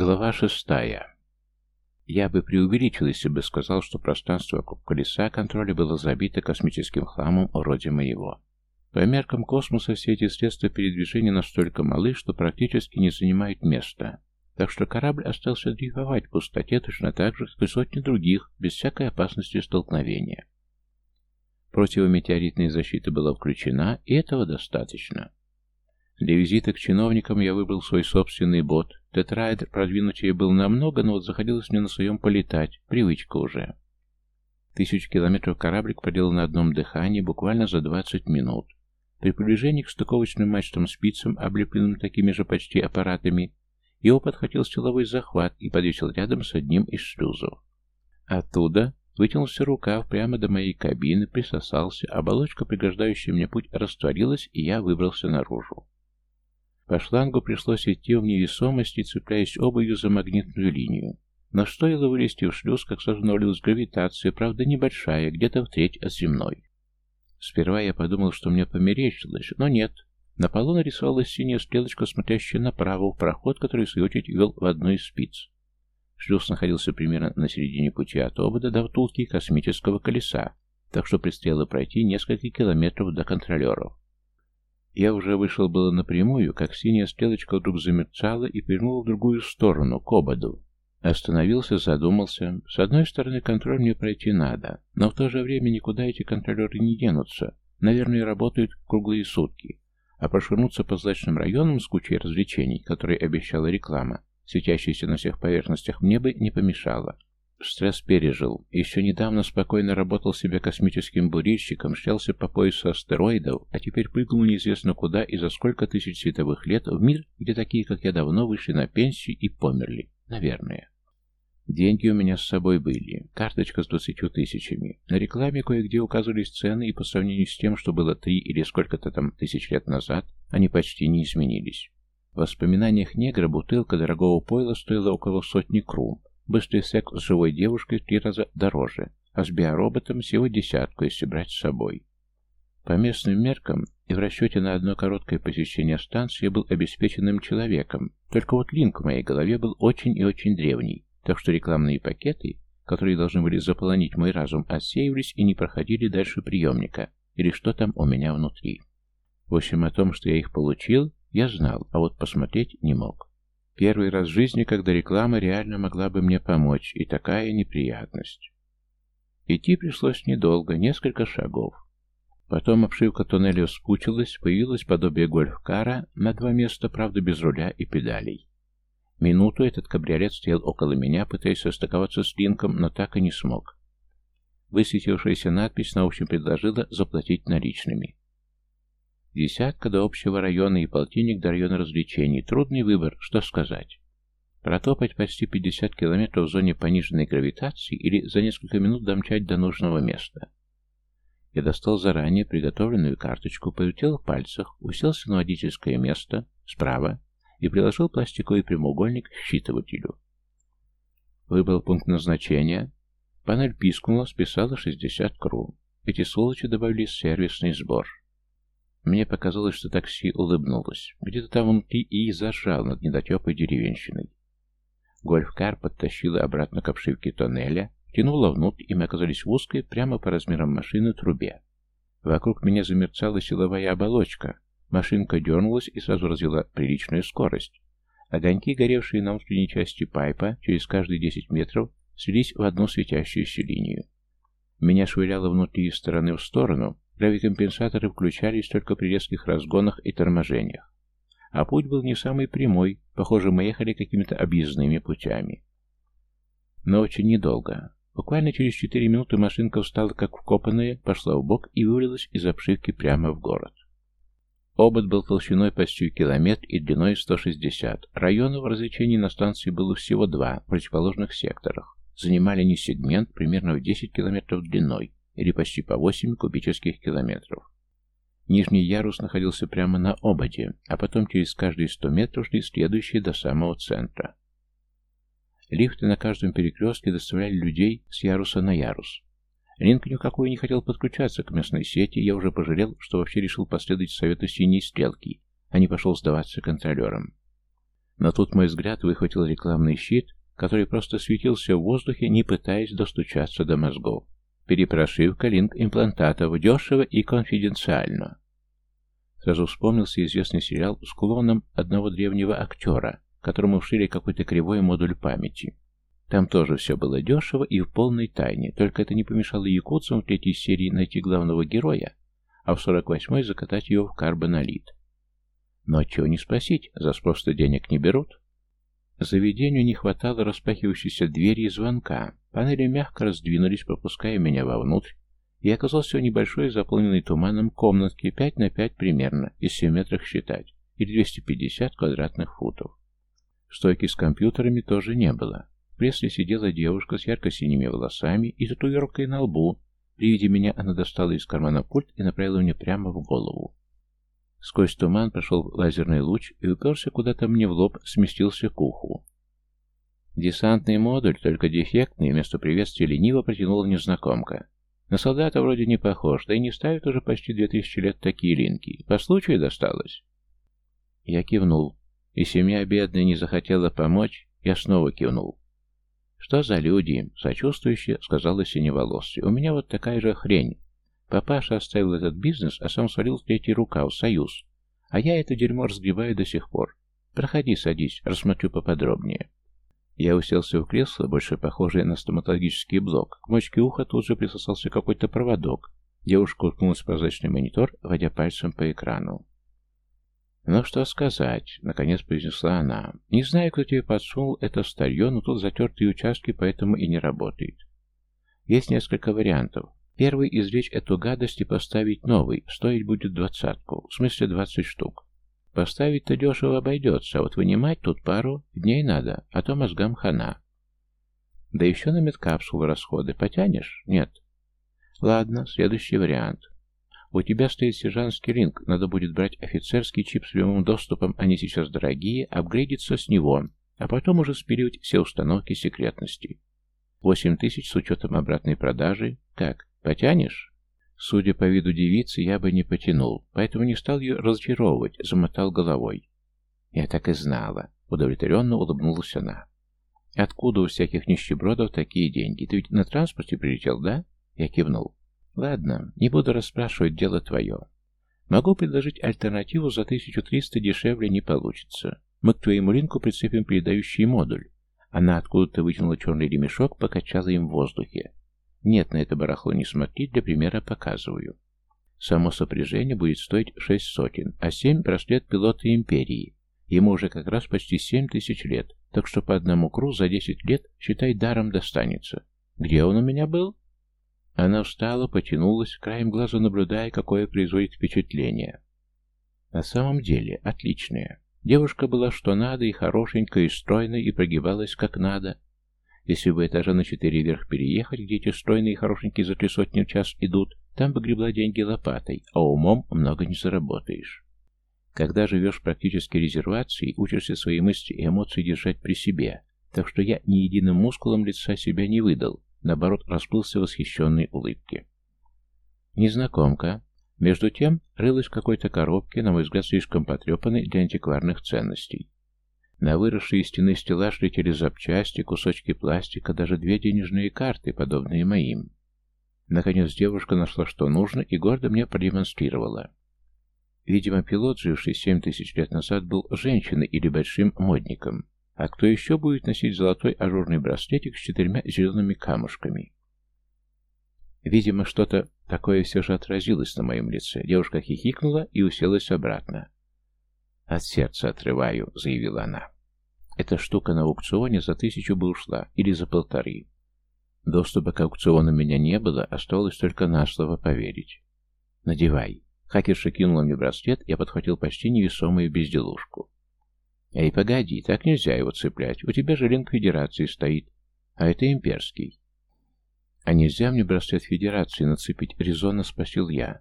Глава шестая. Я бы преувеличил, если бы сказал, что пространство вокруг колеса контроля было забито космическим хламом вроде моего. По меркам космоса все эти средства передвижения настолько малы, что практически не занимают места. Так что корабль остался дрейфовать в пустоте точно так же, как и сотни других, без всякой опасности столкновения. Противометеоритная защита была включена, и этого достаточно. Для визита к чиновникам я выбрал свой собственный бот. Тетрайдер продвинутее был намного, но вот заходилось мне на своем полетать. Привычка уже. Тысячу километров кораблик проделал на одном дыхании буквально за 20 минут. При приближении к стыковочным мачтам-спицам, облепленным такими же почти аппаратами, его подхватил силовой захват и подвесил рядом с одним из шлюзов. Оттуда вытянулся рукав прямо до моей кабины, присосался, оболочка, преграждающая мне путь, растворилась, и я выбрался наружу. По шлангу пришлось идти в невесомости, цепляясь обувью за магнитную линию. Но стоило вылезти в шлюз, как сразу гравитация, правда небольшая, где-то в треть от земной. Сперва я подумал, что мне померещилось, но нет. На полу нарисовалась синяя стрелочка, смотрящая направо, в проход, который, в свою очередь, вел в одну из спиц. Шлюз находился примерно на середине пути от обода до втулки космического колеса, так что предстояло пройти несколько километров до контролеров. Я уже вышел было напрямую, как синяя стрелочка вдруг замерцала и повернула в другую сторону, к ободу. Остановился, задумался. С одной стороны, контроль мне пройти надо, но в то же время никуда эти контролеры не денутся. Наверное, работают круглые сутки. А прошвырнуться по злачным районам с кучей развлечений, которые обещала реклама, светящаяся на всех поверхностях, мне бы не помешало. Стресс пережил. Еще недавно спокойно работал себе космическим бурильщиком, шлялся по поясу астероидов, а теперь прыгнул неизвестно куда и за сколько тысяч световых лет в мир, где такие, как я, давно вышли на пенсию и померли. Наверное. Деньги у меня с собой были. Карточка с двадцатью тысячами. На рекламе кое-где указывались цены, и по сравнению с тем, что было три или сколько-то там тысяч лет назад, они почти не изменились. В воспоминаниях негра бутылка дорогого пойла стоила около сотни крум, Быстрый секс с живой девушкой в три раза дороже, а с биороботом всего десятку, если брать с собой. По местным меркам и в расчете на одно короткое посещение станции был обеспеченным человеком, только вот линк в моей голове был очень и очень древний, так что рекламные пакеты, которые должны были заполонить мой разум, отсеивались и не проходили дальше приемника, или что там у меня внутри. В общем, о том, что я их получил, я знал, а вот посмотреть не мог. Первый раз в жизни, когда реклама реально могла бы мне помочь, и такая неприятность. Идти пришлось недолго, несколько шагов. Потом обшивка туннеля вспучилась, появилось подобие гольф-кара на два места, правда, без руля и педалей. Минуту этот кабриолет стоял около меня, пытаясь состыковаться с Линком, но так и не смог. Высветившаяся надпись на общем предложила заплатить наличными. Десятка до общего района и полтинник до района развлечений. Трудный выбор, что сказать. Протопать почти 50 километров в зоне пониженной гравитации или за несколько минут домчать до нужного места. Я достал заранее приготовленную карточку, повертел в пальцах, уселся на водительское место справа и приложил пластиковый прямоугольник к считывателю. Выбрал пункт назначения. Панель пискнула, списала 60 кру. Эти сволочи добавили сервисный сбор. Мне показалось, что такси улыбнулось. Где-то там внутри и зажал над недотепой деревенщиной. Гольф-кар подтащила обратно к обшивке тоннеля, тянула внутрь, и мы оказались в узкой, прямо по размерам машины, трубе. Вокруг меня замерцала силовая оболочка. Машинка дернулась и сразу развела приличную скорость. Огоньки, горевшие на внутренней части пайпа, через каждые 10 метров, слились в одну светящуюся линию. Меня швыряло внутри из стороны в сторону, Гравикомпенсаторы включались только при резких разгонах и торможениях. А путь был не самый прямой, похоже, мы ехали какими-то объездными путями. Но очень недолго. Буквально через четыре минуты машинка встала как вкопанная, пошла в бок и вывалилась из обшивки прямо в город. Обод был толщиной почти километр и длиной 160. Районов развлечений на станции было всего два, в противоположных секторах. Занимали они сегмент примерно в 10 километров длиной, или почти по 8 кубических километров. Нижний ярус находился прямо на ободе, а потом через каждые 100 метров шли следующие до самого центра. Лифты на каждом перекрестке доставляли людей с яруса на ярус. Линк никакой не хотел подключаться к местной сети, я уже пожалел, что вообще решил последовать совету синей стрелки, а не пошел сдаваться контролерам. Но тут мой взгляд выхватил рекламный щит, который просто светился в воздухе, не пытаясь достучаться до мозгов. Перепрошивка линк-имплантатов дешево и конфиденциально. Сразу вспомнился известный сериал с клоном одного древнего актера, которому вшили какой-то кривой модуль памяти. Там тоже все было дешево и в полной тайне, только это не помешало якутцам в третьей серии найти главного героя, а в сорок восьмой закатать его в карбонолит. Но чего не спросить, за спрос-то денег не берут. Заведению не хватало распахивающейся двери и звонка. Панели мягко раздвинулись, пропуская меня вовнутрь, и оказался в небольшой, заполненной туманом комнатке 5 на 5 примерно, из 7 метрах считать, или 250 квадратных футов. Стойки с компьютерами тоже не было. В кресле сидела девушка с ярко-синими волосами и татуировкой на лбу. При виде меня она достала из кармана пульт и направила мне прямо в голову. Сквозь туман прошел лазерный луч и уперся куда-то мне в лоб, сместился к уху. Десантный модуль, только дефектный, вместо приветствия лениво протянула незнакомка. На солдата вроде не похож, да и не ставят уже почти две тысячи лет такие линки. По случаю досталось. Я кивнул. И семья бедная не захотела помочь, я снова кивнул. «Что за люди?» — сочувствующе сказала синеволосый. «У меня вот такая же хрень. Папаша оставил этот бизнес, а сам свалил в третий рукав, союз. А я это дерьмо разгребаю до сих пор. Проходи, садись, рассмотрю поподробнее». Я уселся в кресло, больше похожее на стоматологический блок. К мочке уха тут же присосался какой-то проводок. Девушка уткнулась в прозрачный монитор, водя пальцем по экрану. «Ну что сказать?» — наконец произнесла она. «Не знаю, кто тебе подсунул это старье, но тут затертые участки, поэтому и не работает. Есть несколько вариантов. Первый — извлечь эту гадость и поставить новый. Стоить будет двадцатку. В смысле двадцать штук. Поставить-то дешево обойдется, а вот вынимать тут пару дней надо, а то мозгам хана. Да еще на медкапсулу расходы. Потянешь? Нет. Ладно, следующий вариант. У тебя стоит сержантский ринг, надо будет брать офицерский чип с прямым доступом, они сейчас дорогие, апгрейдиться с него, а потом уже спиливать все установки секретности. Восемь тысяч с учетом обратной продажи. Как, потянешь? Судя по виду девицы, я бы не потянул, поэтому не стал ее разочаровывать, замотал головой. Я так и знала. Удовлетворенно улыбнулась она. Откуда у всяких нищебродов такие деньги? Ты ведь на транспорте прилетел, да? Я кивнул. Ладно, не буду расспрашивать, дело твое. Могу предложить альтернативу за 1300 дешевле не получится. Мы к твоему ринку прицепим передающий модуль. Она откуда-то вытянула черный ремешок, покачала им в воздухе. Нет, на это барахло не смотри, для примера показываю. Само сопряжение будет стоить шесть сотен, а семь – браслет пилота Империи. Ему уже как раз почти семь тысяч лет, так что по одному кру за десять лет, считай, даром достанется. Где он у меня был? Она встала, потянулась, краем глаза наблюдая, какое производит впечатление. На самом деле, отличное. Девушка была что надо, и хорошенькая, и стройная, и прогибалась как надо. Если бы этажа на четыре вверх переехать, где эти стройные и хорошенькие за три сотни в час идут, там бы гребла деньги лопатой, а умом много не заработаешь. Когда живешь практически резервацией, учишься свои мысли и эмоции держать при себе, так что я ни единым мускулом лица себя не выдал, наоборот, расплылся в восхищенной улыбке. Незнакомка, между тем, рылась в какой-то коробке, на мой взгляд, слишком потрепанной для антикварных ценностей. На выросшие из стены стеллаж летели запчасти, кусочки пластика, даже две денежные карты, подобные моим. Наконец девушка нашла, что нужно, и гордо мне продемонстрировала. Видимо, пилот, живший семь тысяч лет назад, был женщиной или большим модником. А кто еще будет носить золотой ажурный браслетик с четырьмя зелеными камушками? Видимо, что-то такое все же отразилось на моем лице. Девушка хихикнула и уселась обратно. «От сердца отрываю», — заявила она. «Эта штука на аукционе за тысячу бы ушла, или за полторы. Доступа к аукциону у меня не было, оставалось только на слово поверить. Надевай». Хакерша кинула мне браслет, я подхватил почти невесомую безделушку. Эй, погоди, так нельзя его цеплять. У тебя же линк Федерации стоит. А это имперский. А нельзя мне браслет Федерации нацепить, резонно спросил я.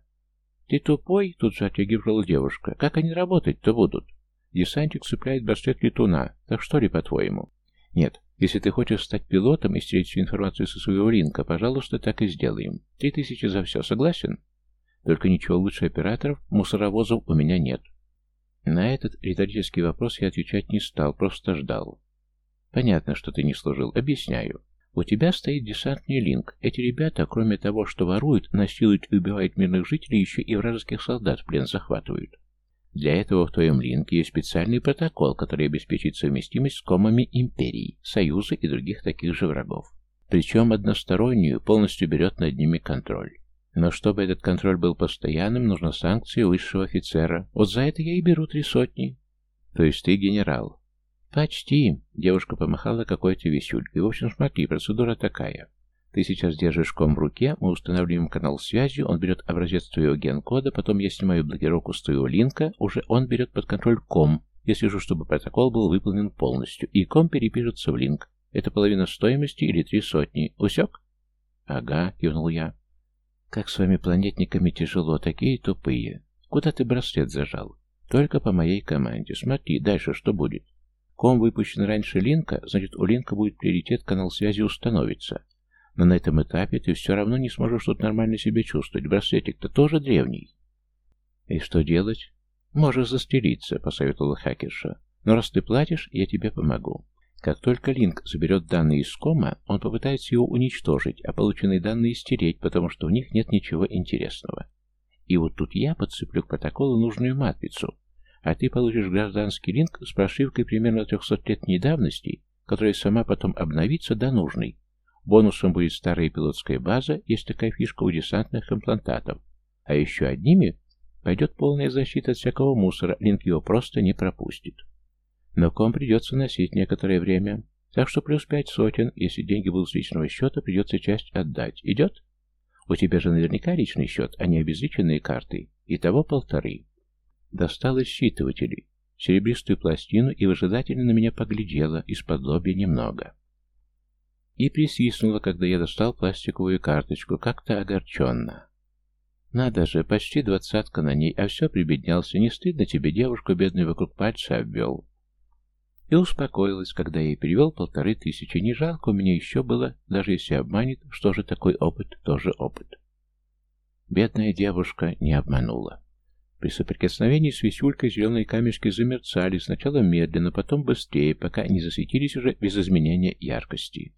Ты тупой? Тут же отреагировала девушка. Как они работать-то будут? Десантик цепляет браслет летуна. Так что ли, по-твоему? Нет, если ты хочешь стать пилотом и стереть всю информацию со своего ринка, пожалуйста, так и сделаем. Три тысячи за все, согласен? Только ничего лучше операторов, мусоровозов у меня нет. На этот риторический вопрос я отвечать не стал, просто ждал. Понятно, что ты не служил. Объясняю. У тебя стоит десантный линк. Эти ребята, кроме того, что воруют, насилуют и убивают мирных жителей, еще и вражеских солдат в плен захватывают. Для этого в твоем линке есть специальный протокол, который обеспечит совместимость с комами Империи, Союза и других таких же врагов. Причем одностороннюю полностью берет над ними контроль. Но чтобы этот контроль был постоянным, нужна санкция высшего офицера. Вот за это я и беру три сотни. То есть ты генерал. Почти. Девушка помахала какой-то висюлькой. В общем, смотри, процедура такая. Ты сейчас держишь ком в руке, мы устанавливаем канал связи, он берет образец твоего ген-кода, потом я снимаю блокировку с твоего линка, уже он берет под контроль ком. Я слежу, чтобы протокол был выполнен полностью, и ком перепишется в линк. Это половина стоимости или три сотни. Усек? Ага, кивнул я. Как с вами, планетниками, тяжело, такие тупые. Куда ты браслет зажал? Только по моей команде. Смотри, дальше что будет. Ком выпущен раньше линка, значит, у линка будет приоритет, канал связи установится. Но на этом этапе ты все равно не сможешь тут нормально себя чувствовать. Браслетик-то тоже древний. И что делать? Можешь застериться, посоветовала хакерша. Но раз ты платишь, я тебе помогу. Как только Линк заберет данные из кома, он попытается его уничтожить, а полученные данные стереть, потому что в них нет ничего интересного. И вот тут я подцеплю к протоколу нужную матрицу, а ты получишь гражданский линк с прошивкой примерно 300-летней давности, которая сама потом обновится до нужной. Бонусом будет старая пилотская база, есть такая фишка у десантных имплантатов. А еще одними пойдет полная защита от всякого мусора, линк его просто не пропустит. Но ком придется носить некоторое время. Так что плюс пять сотен, если деньги будут с личного счета, придется часть отдать. Идет? У тебя же наверняка личный счет, а не обезличенные карты. Итого полторы. Достал из считывателей. Серебристую пластину и выжидательно на меня поглядела, из-под лобья немного. И присвистнула, когда я достал пластиковую карточку, как-то огорченно. Надо же, почти двадцатка на ней, а все прибеднялся. Не стыдно тебе, девушку бедную вокруг пальца обвел. И успокоилась, когда я ей перевел полторы тысячи. Не жалко у меня еще было, даже если обманет, что же такой опыт, тоже опыт. Бедная девушка не обманула. При соприкосновении с висюлькой зеленые камешки замерцали, сначала медленно, потом быстрее, пока не засветились уже без изменения яркости.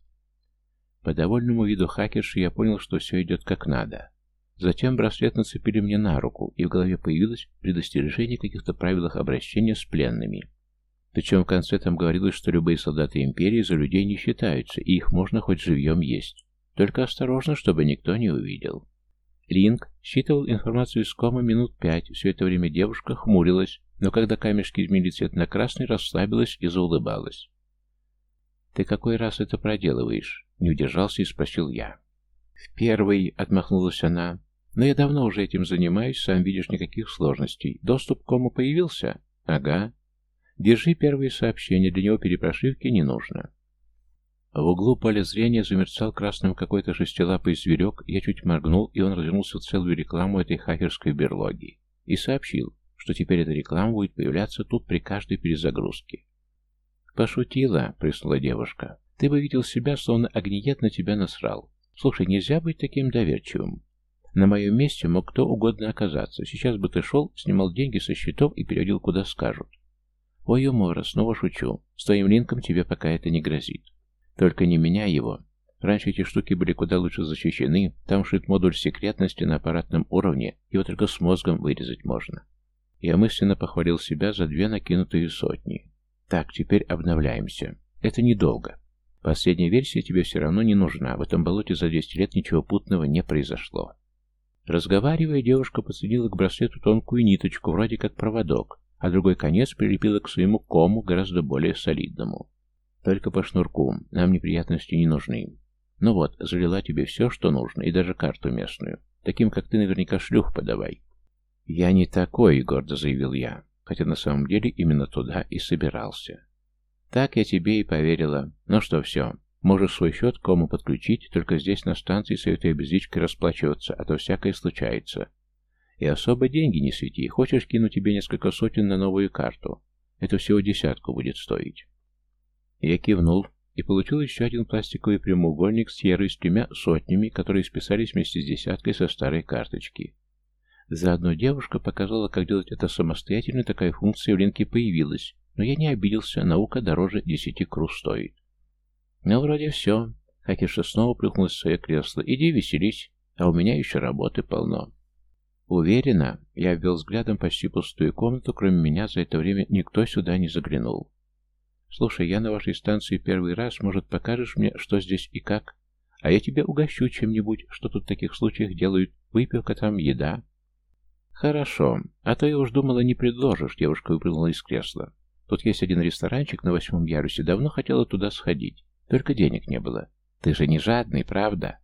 По довольному виду хакерши я понял, что все идет как надо. Затем браслет нацепили мне на руку, и в голове появилось предостережение о каких-то правилах обращения с пленными. Причем в конце там говорилось, что любые солдаты Империи за людей не считаются, и их можно хоть живьем есть. Только осторожно, чтобы никто не увидел. Линк считывал информацию из кома минут пять, все это время девушка хмурилась, но когда камешки изменили цвет на красный, расслабилась и заулыбалась. «Ты какой раз это проделываешь?» — не удержался и спросил я. «В первый», — отмахнулась она. «Но я давно уже этим занимаюсь, сам видишь, никаких сложностей. Доступ к кому появился?» «Ага. Держи первые сообщения, для него перепрошивки не нужно. В углу поля зрения замерцал красным какой-то шестилапый зверек, я чуть моргнул, и он развернулся в целую рекламу этой хакерской берлоги. И сообщил, что теперь эта реклама будет появляться тут при каждой перезагрузке. «Пошутила», — приснула девушка. «Ты бы видел себя, словно огниет на тебя насрал. Слушай, нельзя быть таким доверчивым. На моем месте мог кто угодно оказаться. Сейчас бы ты шел, снимал деньги со счетов и переводил куда скажут. «Ой, Умора, снова шучу. С твоим линком тебе пока это не грозит. Только не меняй его. Раньше эти штуки были куда лучше защищены, там шит модуль секретности на аппаратном уровне, его только с мозгом вырезать можно». Я мысленно похвалил себя за две накинутые сотни. Так, теперь обновляемся. Это недолго. Последняя версия тебе все равно не нужна, в этом болоте за 200 лет ничего путного не произошло. Разговаривая, девушка подсоединила к браслету тонкую ниточку, вроде как проводок, а другой конец прилепила к своему кому, гораздо более солидному. Только по шнурку, нам неприятности не нужны. Ну вот, залила тебе все, что нужно, и даже карту местную. Таким, как ты, наверняка шлюх подавай. Я не такой, гордо заявил я, хотя на самом деле именно туда и собирался. Так я тебе и поверила. Ну что, все, можешь свой счет кому подключить, только здесь на станции советую безличкой расплачиваться, а то всякое случается. И особо деньги не свети. Хочешь, кину тебе несколько сотен на новую карту. Это всего десятку будет стоить. Я кивнул и получил еще один пластиковый прямоугольник с серой с тремя сотнями, которые списались вместе с десяткой со старой карточки. Заодно девушка показала, как делать это самостоятельно, такая функция в линке появилась, но я не обиделся, наука дороже десяти кру стоит. Ну, вроде все. Хакерша снова плюхнулась в свое кресло. Иди веселись, а у меня еще работы полно. Уверена, я обвел взглядом почти пустую комнату, кроме меня за это время никто сюда не заглянул. Слушай, я на вашей станции первый раз, может, покажешь мне, что здесь и как? А я тебя угощу чем-нибудь, что тут в таких случаях делают, выпивка там, еда. Хорошо, а то я уж думала, не предложишь, девушка выпрыгнула из кресла. Тут есть один ресторанчик на восьмом ярусе, давно хотела туда сходить, только денег не было. Ты же не жадный, правда?